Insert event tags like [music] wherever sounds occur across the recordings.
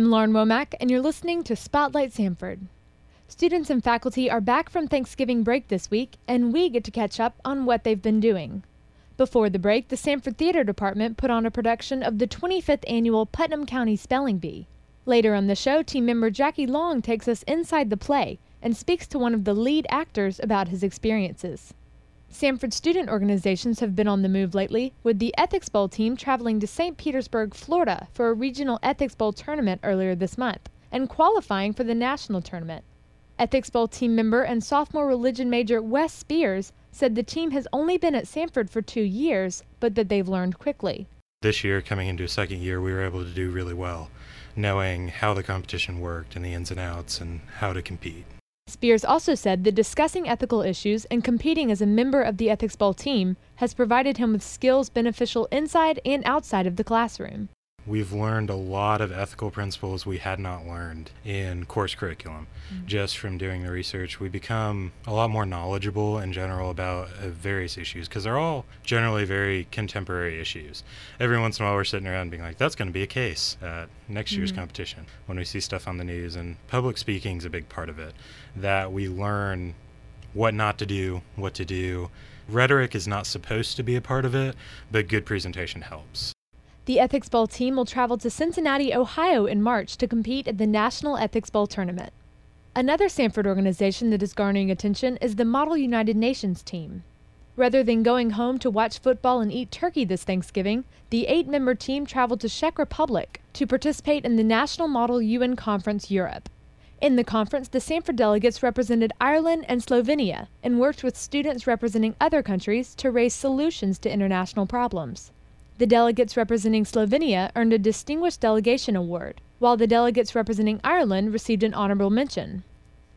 I'm Lauren Womack, and you're listening to Spotlight Samford. Students and faculty are back from Thanksgiving break this week, and we get to catch up on what they've been doing. Before the break, the Samford Theater Department put on a production of the 25th annual Putnam County Spelling Bee. Later on the show, team member Jackie Long takes us inside the play and speaks to one of the lead actors about his experiences. Samford student organizations have been on the move lately, with the Ethics Bowl team traveling to St. Petersburg, Florida for a regional Ethics Bowl tournament earlier this month and qualifying for the national tournament. Ethics Bowl team member and sophomore religion major Wes Spears said the team has only been at Samford for two years, but that they've learned quickly. This year, coming into a second year, we were able to do really well, knowing how the competition worked and the ins and outs and how to compete. Spears also said that discussing ethical issues and competing as a member of the Ethics Bowl team has provided him with skills beneficial inside and outside of the classroom. We've learned a lot of ethical principles we had not learned in course curriculum. Mm-hmm. Just from doing the research, we become a lot more knowledgeable in general about uh, various issues because they're all generally very contemporary issues. Every once in a while, we're sitting around being like, that's going to be a case at next year's mm-hmm. competition when we see stuff on the news. And public speaking is a big part of it, that we learn what not to do, what to do. Rhetoric is not supposed to be a part of it, but good presentation helps. The Ethics Bowl team will travel to Cincinnati, Ohio in March to compete at the National Ethics Bowl Tournament. Another Samford organization that is garnering attention is the Model United Nations team. Rather than going home to watch football and eat turkey this Thanksgiving, the eight member team traveled to Czech Republic to participate in the National Model UN Conference Europe. In the conference, the Samford delegates represented Ireland and Slovenia and worked with students representing other countries to raise solutions to international problems. The delegates representing Slovenia earned a Distinguished Delegation Award, while the delegates representing Ireland received an honorable mention.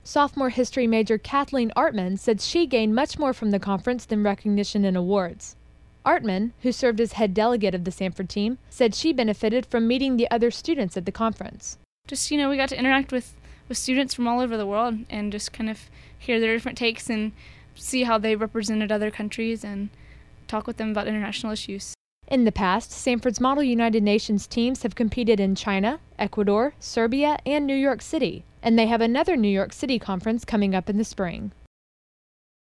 Sophomore history major Kathleen Artman said she gained much more from the conference than recognition and awards. Artman, who served as head delegate of the Samford team, said she benefited from meeting the other students at the conference. Just, you know, we got to interact with, with students from all over the world and just kind of hear their different takes and see how they represented other countries and talk with them about international issues. In the past, Samford's Model United Nations teams have competed in China, Ecuador, Serbia, and New York City, and they have another New York City conference coming up in the spring.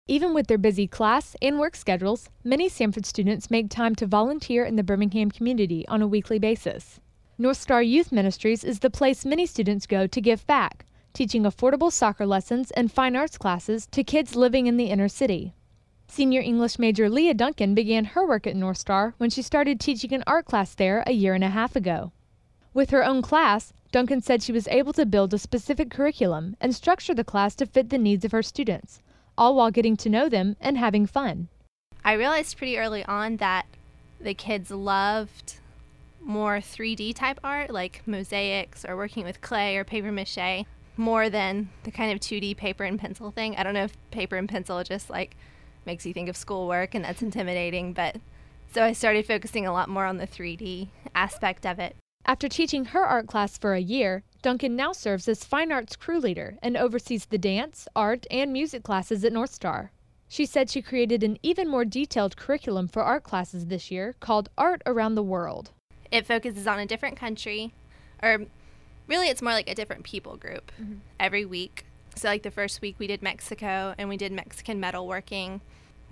Even with their busy class and work schedules, many Samford students make time to volunteer in the Birmingham community on a weekly basis. North Star Youth Ministries is the place many students go to give back, teaching affordable soccer lessons and fine arts classes to kids living in the inner city. Senior English major Leah Duncan began her work at North Star when she started teaching an art class there a year and a half ago. With her own class, Duncan said she was able to build a specific curriculum and structure the class to fit the needs of her students, all while getting to know them and having fun. I realized pretty early on that the kids loved more 3D type art, like mosaics or working with clay or paper mache, more than the kind of 2D paper and pencil thing. I don't know if paper and pencil just like makes you think of schoolwork and that's intimidating. But so I started focusing a lot more on the 3D aspect of it. After teaching her art class for a year, Duncan now serves as fine arts crew leader and oversees the dance, art, and music classes at North Star. She said she created an even more detailed curriculum for art classes this year called Art Around the World. It focuses on a different country, or really, it's more like a different people group mm-hmm. every week. So, like the first week, we did Mexico and we did Mexican metalworking.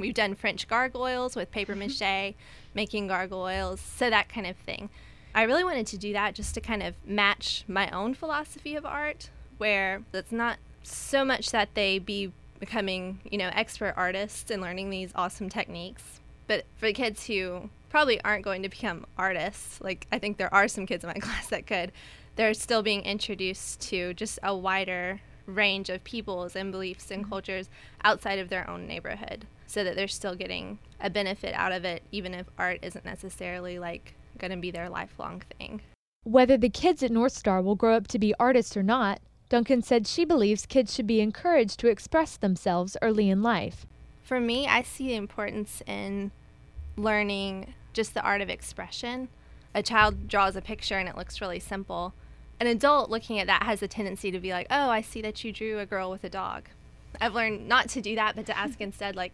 We've done French gargoyles with paper mm-hmm. mache, making gargoyles, so that kind of thing. I really wanted to do that just to kind of match my own philosophy of art, where it's not so much that they be becoming, you know, expert artists and learning these awesome techniques, but for the kids who probably aren't going to become artists, like I think there are some kids in my [laughs] class that could, they're still being introduced to just a wider range of peoples and beliefs and mm-hmm. cultures outside of their own neighborhood so that they're still getting a benefit out of it even if art isn't necessarily like going to be their lifelong thing. Whether the kids at North Star will grow up to be artists or not, Duncan said she believes kids should be encouraged to express themselves early in life. For me, I see the importance in learning just the art of expression. A child draws a picture and it looks really simple, an adult looking at that has a tendency to be like, oh, I see that you drew a girl with a dog. I've learned not to do that, but to ask [laughs] instead, like,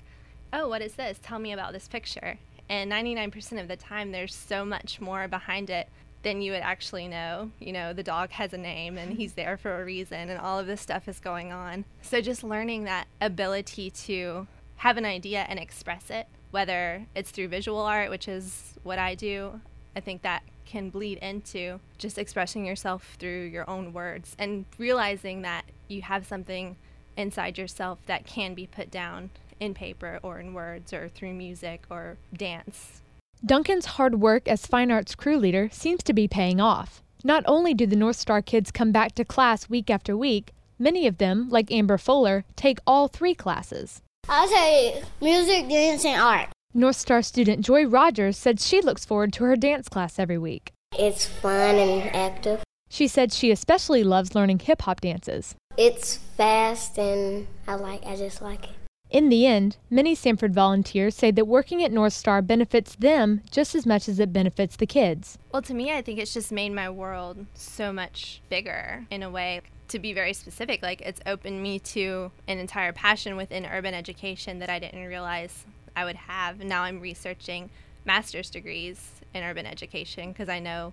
oh, what is this? Tell me about this picture. And 99% of the time, there's so much more behind it than you would actually know, you know, the dog has a name and he's [laughs] there for a reason and all of this stuff is going on. So just learning that ability to have an idea and express it, whether it's through visual art, which is what I do, I think that can bleed into just expressing yourself through your own words and realizing that you have something inside yourself that can be put down in paper or in words or through music or dance. Duncan's hard work as fine arts crew leader seems to be paying off. Not only do the North Star kids come back to class week after week, many of them, like Amber Fuller, take all three classes. I take music, dance, and art. North Star student Joy Rogers said she looks forward to her dance class every week. It's fun and active. She said she especially loves learning hip hop dances. It's fast and I like I just like it. In the end, many Samford volunteers say that working at North Star benefits them just as much as it benefits the kids. Well, to me, I think it's just made my world so much bigger in a way. To be very specific, like it's opened me to an entire passion within urban education that I didn't realize I would have. Now I'm researching master's degrees in urban education because I know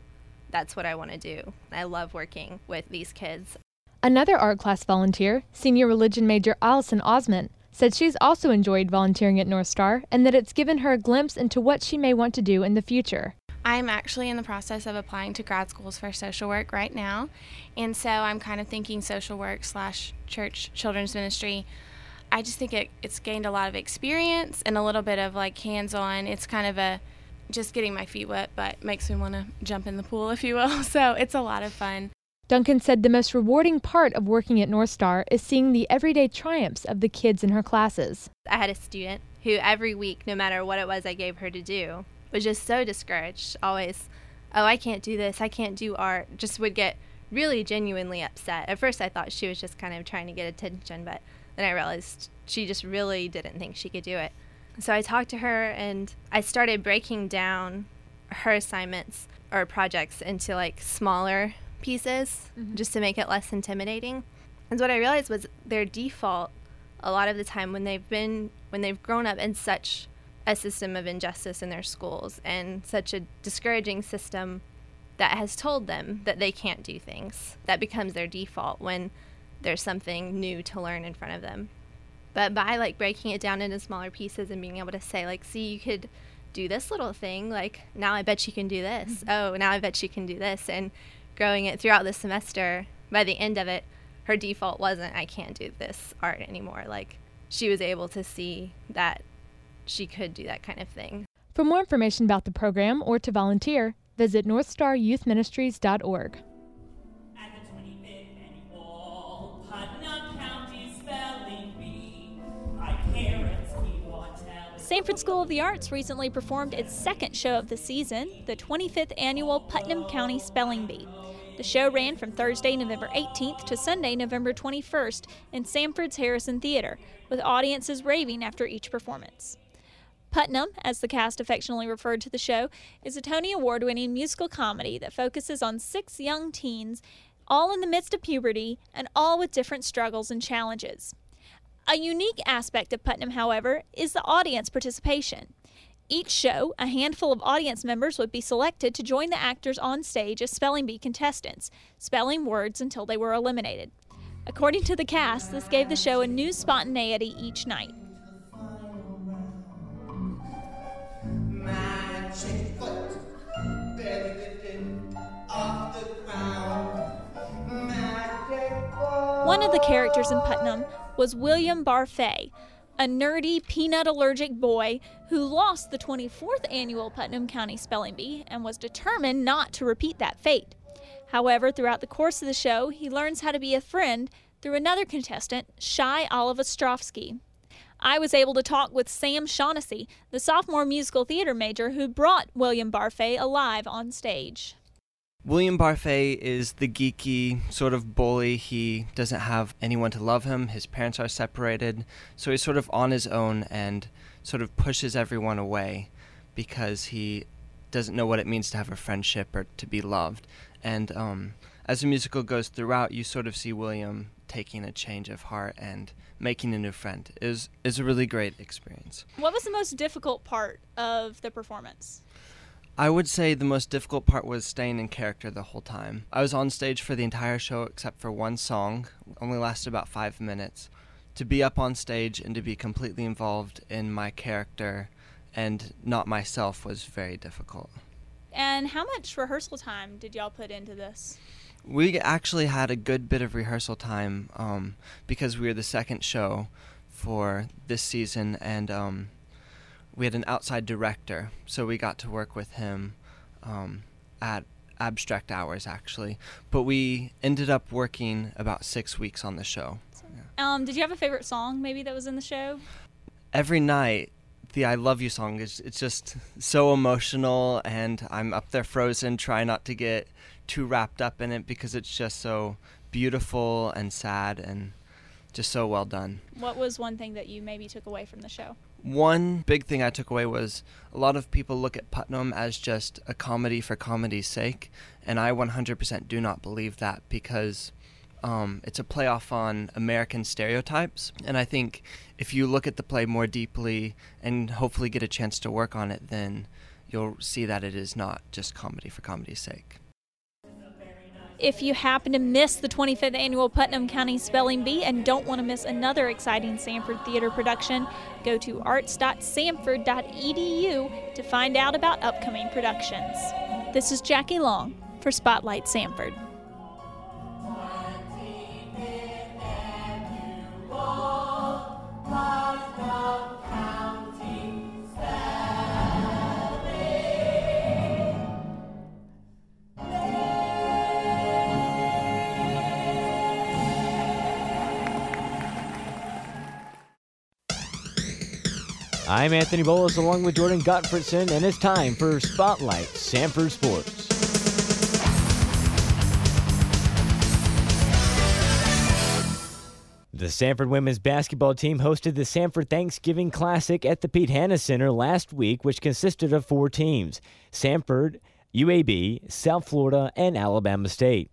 that's what I want to do. I love working with these kids. Another art class volunteer, senior religion major Allison Osmond, said she's also enjoyed volunteering at North Star and that it's given her a glimpse into what she may want to do in the future. I'm actually in the process of applying to grad schools for social work right now, and so I'm kind of thinking social work slash church children's ministry. I just think it, it's gained a lot of experience and a little bit of like hands on. It's kind of a just getting my feet wet, but makes me want to jump in the pool, if you will. [laughs] So it's a lot of fun. Duncan said the most rewarding part of working at North Star is seeing the everyday triumphs of the kids in her classes. I had a student who every week, no matter what it was I gave her to do, was just so discouraged. Always, oh, I can't do this, I can't do art. Just would get really genuinely upset. At first, I thought she was just kind of trying to get attention, but then I realized she just really didn't think she could do it. So I talked to her and I started breaking down her assignments or projects into like smaller pieces mm-hmm. just to make it less intimidating. And what I realized was their default a lot of the time when they've been when they've grown up in such a system of injustice in their schools and such a discouraging system that has told them that they can't do things. That becomes their default when there's something new to learn in front of them. But by like breaking it down into smaller pieces and being able to say like, see, you could do this little thing. Like now I bet you can do this. Mm-hmm. Oh, now I bet you can do this. And growing it throughout the semester, by the end of it, her default wasn't I can't do this art anymore. Like she was able to see that she could do that kind of thing. For more information about the program or to volunteer, visit northstaryouthministries.org. Samford School of the Arts recently performed its second show of the season, the 25th annual Putnam County Spelling Bee. The show ran from Thursday, November 18th to Sunday, November 21st in Samford's Harrison Theater, with audiences raving after each performance. Putnam, as the cast affectionately referred to the show, is a Tony Award winning musical comedy that focuses on six young teens, all in the midst of puberty and all with different struggles and challenges. A unique aspect of Putnam, however, is the audience participation. Each show, a handful of audience members would be selected to join the actors on stage as spelling bee contestants, spelling words until they were eliminated. According to the cast, this gave the show a new spontaneity each night. One of the characters in Putnam was William Barfée, a nerdy, peanut allergic boy who lost the 24th annual Putnam County Spelling Bee and was determined not to repeat that fate. However, throughout the course of the show, he learns how to be a friend through another contestant, Shy Olive Ostrovsky. I was able to talk with Sam Shaughnessy, the sophomore musical theater major who brought William Barfée alive on stage. William Barfée is the geeky sort of bully. He doesn't have anyone to love him. His parents are separated. So he's sort of on his own and sort of pushes everyone away because he doesn't know what it means to have a friendship or to be loved. And um, as the musical goes throughout, you sort of see William taking a change of heart and making a new friend. It was, is a really great experience. What was the most difficult part of the performance? I would say the most difficult part was staying in character the whole time. I was on stage for the entire show except for one song, only lasted about five minutes. To be up on stage and to be completely involved in my character and not myself was very difficult. And how much rehearsal time did y'all put into this? We actually had a good bit of rehearsal time um, because we were the second show for this season, and um, we had an outside director, so we got to work with him um, at abstract hours actually. But we ended up working about six weeks on the show. Um, did you have a favorite song maybe that was in the show? Every night, the "I Love You" song is it's just so emotional, and I'm up there frozen, trying not to get too wrapped up in it because it's just so beautiful and sad and just so well done. What was one thing that you maybe took away from the show? One big thing I took away was a lot of people look at Putnam as just a comedy for comedy's sake, and I 100% do not believe that because um, it's a playoff on American stereotypes. And I think if you look at the play more deeply and hopefully get a chance to work on it, then you'll see that it is not just comedy for comedy's sake. If you happen to miss the 25th annual Putnam County Spelling Bee and don't want to miss another exciting Samford Theater production, go to arts.samford.edu to find out about upcoming productions. This is Jackie Long for Spotlight Samford. I'm Anthony Bolus along with Jordan Gottfredson, and it's time for Spotlight Samford Sports. The Samford women's basketball team hosted the Samford Thanksgiving Classic at the Pete Hanna Center last week, which consisted of four teams Samford, UAB, South Florida, and Alabama State.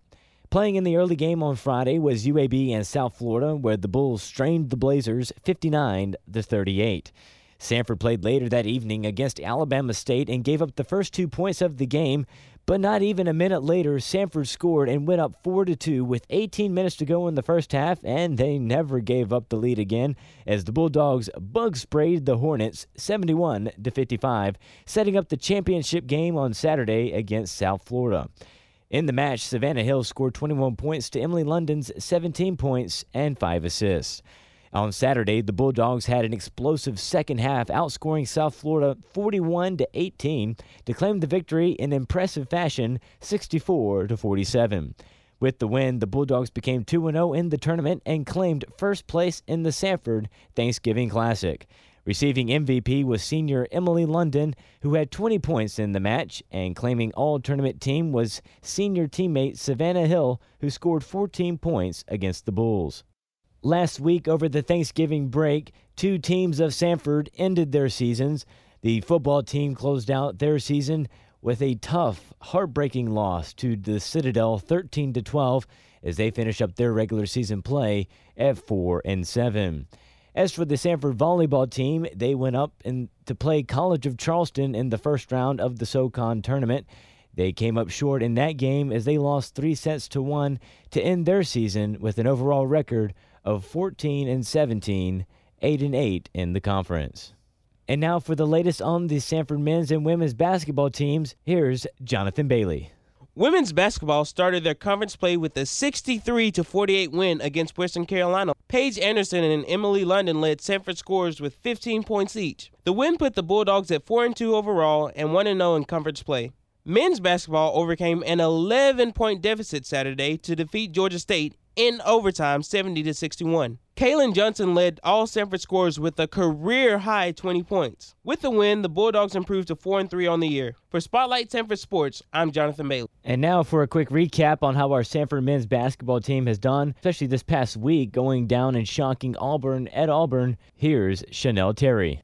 Playing in the early game on Friday was UAB and South Florida, where the Bulls strained the Blazers 59 to 38. Samford played later that evening against Alabama State and gave up the first two points of the game, but not even a minute later, Samford scored and went up 4 to 2 with 18 minutes to go in the first half, and they never gave up the lead again as the Bulldogs bug sprayed the Hornets 71 to 55, setting up the championship game on Saturday against South Florida. In the match, Savannah Hill scored 21 points to Emily London's 17 points and 5 assists. On Saturday, the Bulldogs had an explosive second half, outscoring South Florida 41 to 18 to claim the victory in impressive fashion, 64 to 47. With the win, the Bulldogs became 2 0 in the tournament and claimed first place in the Samford Thanksgiving Classic. Receiving MVP was senior Emily London, who had 20 points in the match, and claiming all tournament team was senior teammate Savannah Hill, who scored 14 points against the Bulls. Last week, over the Thanksgiving break, two teams of Samford ended their seasons. The football team closed out their season with a tough, heartbreaking loss to the Citadel 13 to 12 as they finish up their regular season play at 4 and 7. As for the Samford volleyball team, they went up to play College of Charleston in the first round of the SoCon tournament. They came up short in that game as they lost 3 sets to 1 to end their season with an overall record of 14 and 17, 8 and 8 in the conference. And now for the latest on the Samford men's and women's basketball teams, here's Jonathan Bailey. Women's basketball started their conference play with a 63 to 48 win against Western Carolina. Paige Anderson and Emily London led Samford scores with 15 points each. The win put the Bulldogs at 4 and 2 overall and 1 and 0 in conference play. Men's basketball overcame an 11 point deficit Saturday to defeat Georgia State in overtime 70 to 61. Kaylin Johnson led all Samford scores with a career high 20 points. With the win, the Bulldogs improved to 4 and 3 on the year. For Spotlight Samford Sports, I'm Jonathan Bailey. And now for a quick recap on how our Samford men's basketball team has done, especially this past week, going down and shocking Auburn at Auburn. Here's Chanel Terry.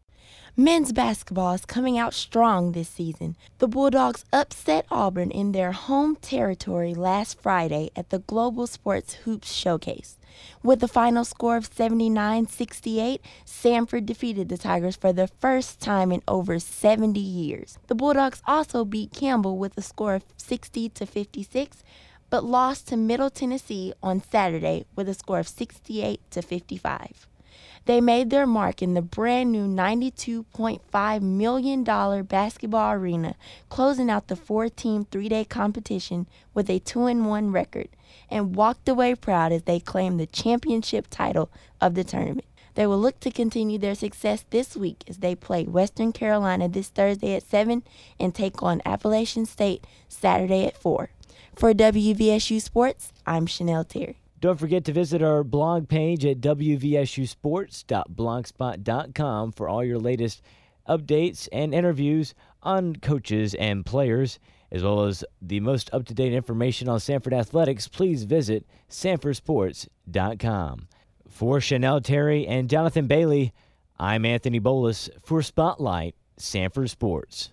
Men's basketball is coming out strong this season. The Bulldogs upset Auburn in their home territory last Friday at the Global Sports Hoops Showcase. With a final score of 79 68, Samford defeated the Tigers for the first time in over 70 years. The Bulldogs also beat Campbell with a score of 60 56, but lost to Middle Tennessee on Saturday with a score of 68 55. They made their mark in the brand new $92.5 million basketball arena, closing out the four team three day competition with a 2 1 record, and walked away proud as they claimed the championship title of the tournament. They will look to continue their success this week as they play Western Carolina this Thursday at 7 and take on Appalachian State Saturday at 4. For WVSU Sports, I'm Chanel Terry. Don't forget to visit our blog page at wvsusports.blogspot.com for all your latest updates and interviews on coaches and players, as well as the most up to date information on Samford Athletics. Please visit samfordsports.com. For Chanel Terry and Jonathan Bailey, I'm Anthony Bolus for Spotlight Samford Sports.